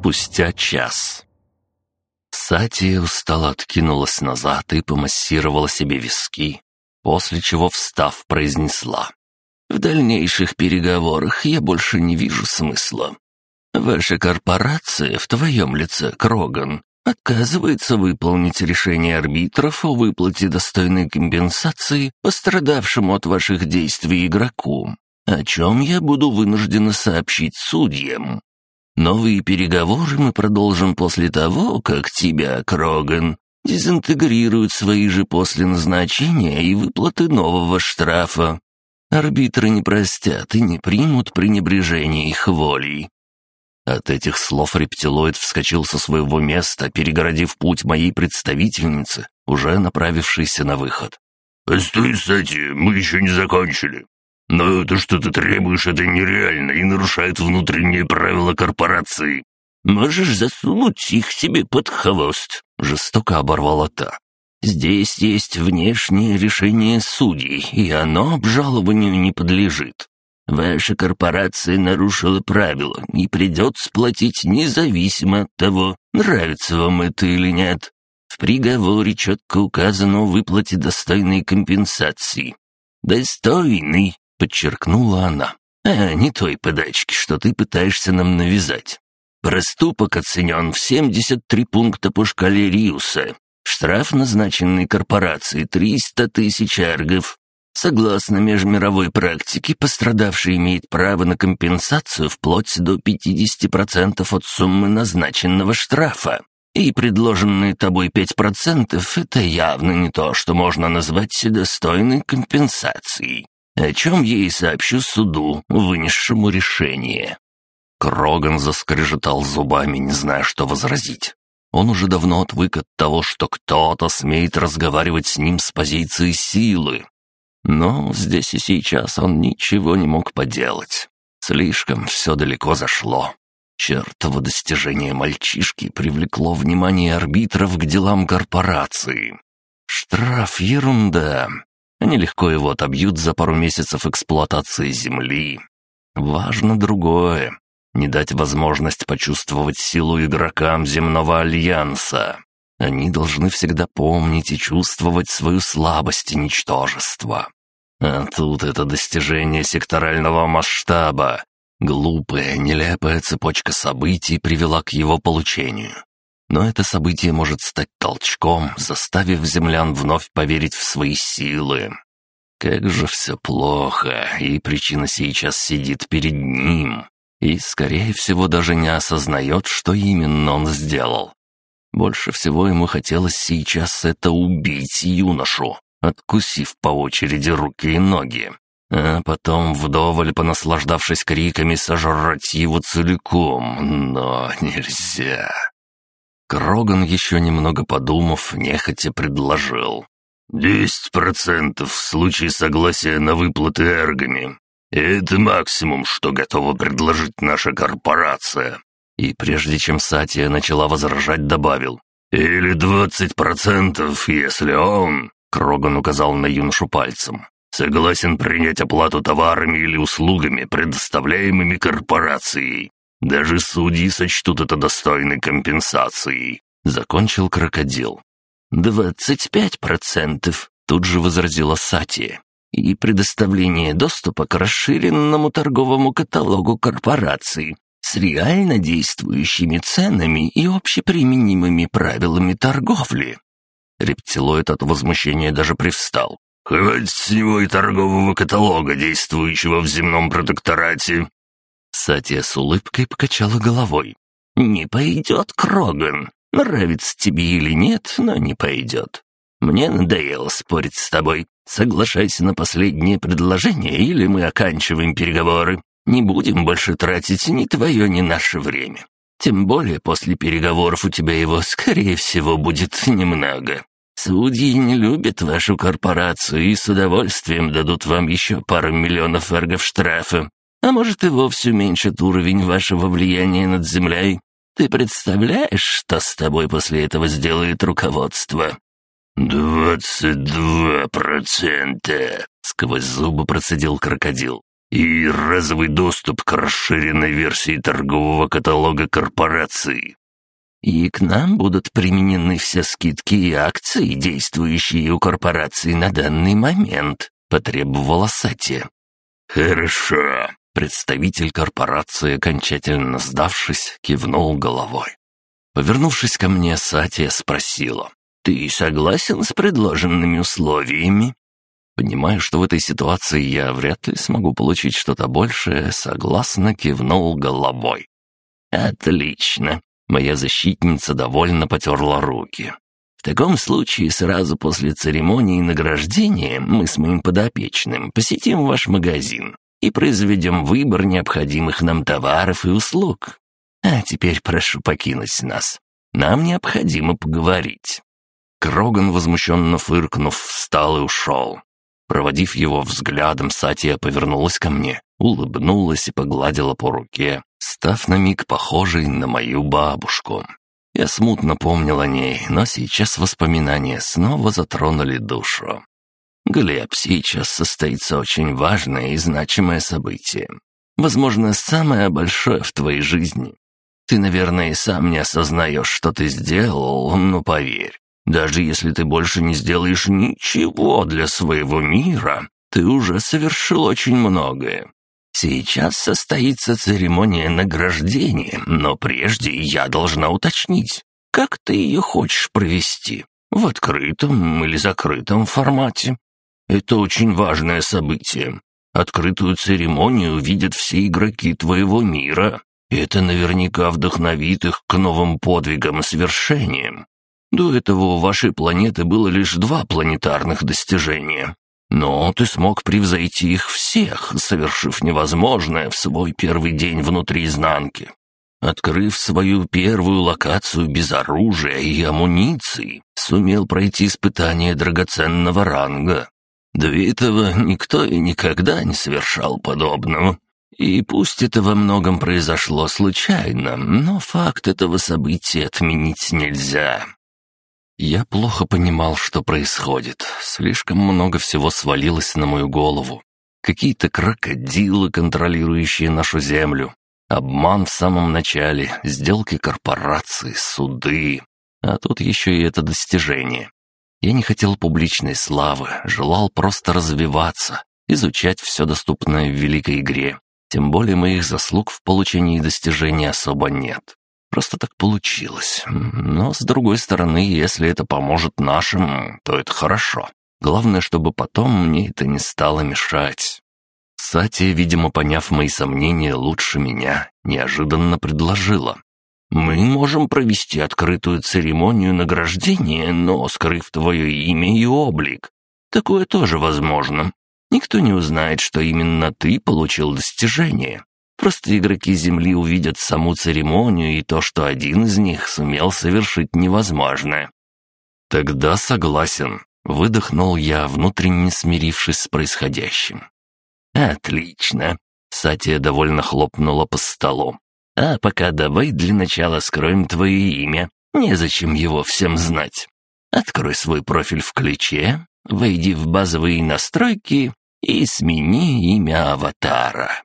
спустя час. Сатия устало откинулась назад и помассировала себе виски, после чего, встав, произнесла. «В дальнейших переговорах я больше не вижу смысла. Ваша корпорация в твоем лице, Кроган, отказывается выполнить решение арбитров о выплате достойной компенсации пострадавшему от ваших действий игроку, о чем я буду вынуждена сообщить судьям. Новые переговоры мы продолжим после того, как тебя, Кроган, дезинтегрируют свои же после назначения и выплаты нового штрафа. Арбитры не простят и не примут пренебрежение их волей. От этих слов рептилоид вскочил со своего места, перегородив путь моей представительницы, уже направившейся на выход. «Постой, Сати, мы еще не закончили. Но то, что ты требуешь, это нереально и нарушает внутренние правила корпорации. Можешь засунуть их себе под хвост», — жестоко оборвала та. «Здесь есть внешнее решение судей, и оно обжалованию не подлежит. Ваша корпорация нарушила правила и придется платить независимо от того, нравится вам это или нет. В приговоре четко указано о выплате достойной компенсации. «Достойный», — подчеркнула она, «а не той подачки, что ты пытаешься нам навязать. Проступок оценен в 73 пункта по шкале Риуса. Штраф, назначенный корпорацией, 300 тысяч аргов. Согласно межмировой практике, пострадавший имеет право на компенсацию вплоть до 50% от суммы назначенного штрафа. И предложенные тобой 5% — это явно не то, что можно назвать достойной компенсацией, о чем я и сообщу суду, вынесшему решение». Кроган заскрежетал зубами, не зная, что возразить. Он уже давно отвык от того, что кто-то смеет разговаривать с ним с позиции силы, но здесь и сейчас он ничего не мог поделать. Слишком все далеко зашло. Чертово достижение мальчишки привлекло внимание арбитров к делам корпорации. Штраф — ерунда. Они легко его отобьют за пару месяцев эксплуатации земли. Важно другое — не дать возможность почувствовать силу игрокам земного альянса. Они должны всегда помнить и чувствовать свою слабость и ничтожество. А тут это достижение секторального масштаба. Глупая, нелепая цепочка событий привела к его получению. Но это событие может стать толчком, заставив землян вновь поверить в свои силы. Как же все плохо, и причина сейчас сидит перед ним. И, скорее всего, даже не осознает, что именно он сделал. Больше всего ему хотелось сейчас это убить юношу, откусив по очереди руки и ноги, а потом, вдоволь понаслаждавшись криками, сожрать его целиком, но нельзя. Кроган, еще немного подумав, нехотя предложил. «Десять процентов в случае согласия на выплаты эргами. Это максимум, что готова предложить наша корпорация. И прежде чем Сатия начала возражать, добавил. «Или двадцать процентов, если он...» Кроган указал на юношу пальцем. «Согласен принять оплату товарами или услугами, предоставляемыми корпорацией. Даже судьи сочтут это достойной компенсацией», — закончил крокодил. «Двадцать пять процентов», — тут же возразила Сатия. «И предоставление доступа к расширенному торговому каталогу корпораций, с реально действующими ценами и общеприменимыми правилами торговли». Рептилоид от возмущения даже привстал. «Хватит с него и торгового каталога, действующего в земном протекторате!» Сатия с улыбкой покачала головой. «Не пойдет, Кроган. Нравится тебе или нет, но не пойдет. Мне надоело спорить с тобой. Соглашайся на последнее предложение, или мы оканчиваем переговоры. Не будем больше тратить ни твое, ни наше время. Тем более после переговоров у тебя его, скорее всего, будет немного. Судьи не любят вашу корпорацию и с удовольствием дадут вам еще пару миллионов эргов штрафа. А может, и вовсе уменьшат уровень вашего влияния над землей. Ты представляешь, что с тобой после этого сделает руководство?» «Двадцать два процента!» — сквозь зубы процедил крокодил. и разовый доступ к расширенной версии торгового каталога корпорации. И к нам будут применены все скидки и акции, действующие у корпорации на данный момент», — потребовала Сати. «Хорошо». Представитель корпорации, окончательно сдавшись, кивнул головой. Повернувшись ко мне, Сатия спросила. «Ты согласен с предложенными условиями?» Понимаю, что в этой ситуации я вряд ли смогу получить что-то большее, согласно кивнул головой. «Отлично. Моя защитница довольно потерла руки. В таком случае сразу после церемонии награждения мы с моим подопечным посетим ваш магазин и произведем выбор необходимых нам товаров и услуг. А теперь прошу покинуть нас. Нам необходимо поговорить». Кроган, возмущенно фыркнув, встал и ушел. Проводив его взглядом, Сатия повернулась ко мне, улыбнулась и погладила по руке, став на миг похожей на мою бабушку. Я смутно помнил о ней, но сейчас воспоминания снова затронули душу. «Глеб, сейчас состоится очень важное и значимое событие. Возможно, самое большое в твоей жизни. Ты, наверное, и сам не осознаешь, что ты сделал, но поверь, даже если ты больше не сделаешь ничего для своего мира, ты уже совершил очень многое. Сейчас состоится церемония награждения, но прежде я должна уточнить, как ты ее хочешь провести, в открытом или закрытом формате. Это очень важное событие. Открытую церемонию видят все игроки твоего мира. Это наверняка вдохновит их к новым подвигам и свершениям. До этого у вашей планеты было лишь два планетарных достижения. Но ты смог превзойти их всех, совершив невозможное в свой первый день внутри изнанки. Открыв свою первую локацию без оружия и амуниции, сумел пройти испытание драгоценного ранга. До этого никто и никогда не совершал подобного. И пусть это во многом произошло случайно, но факт этого события отменить нельзя. Я плохо понимал, что происходит. Слишком много всего свалилось на мою голову. Какие-то крокодилы, контролирующие нашу землю. Обман в самом начале, сделки корпораций, суды. А тут еще и это достижение. Я не хотел публичной славы, желал просто развиваться, изучать все доступное в великой игре. Тем более моих заслуг в получении достижений особо нет. Просто так получилось. Но, с другой стороны, если это поможет нашим, то это хорошо. Главное, чтобы потом мне это не стало мешать. Сатия, видимо, поняв мои сомнения лучше меня, неожиданно предложила. «Мы можем провести открытую церемонию награждения, но скрыв твое имя и облик. Такое тоже возможно. Никто не узнает, что именно ты получил достижение. Просто игроки Земли увидят саму церемонию и то, что один из них сумел совершить невозможное. «Тогда согласен», — выдохнул я, внутренне смирившись с происходящим. «Отлично», — Сатия довольно хлопнула по столу. «А пока давай для начала скроем твое имя. Незачем его всем знать. Открой свой профиль в ключе, войди в базовые настройки и смени имя аватара».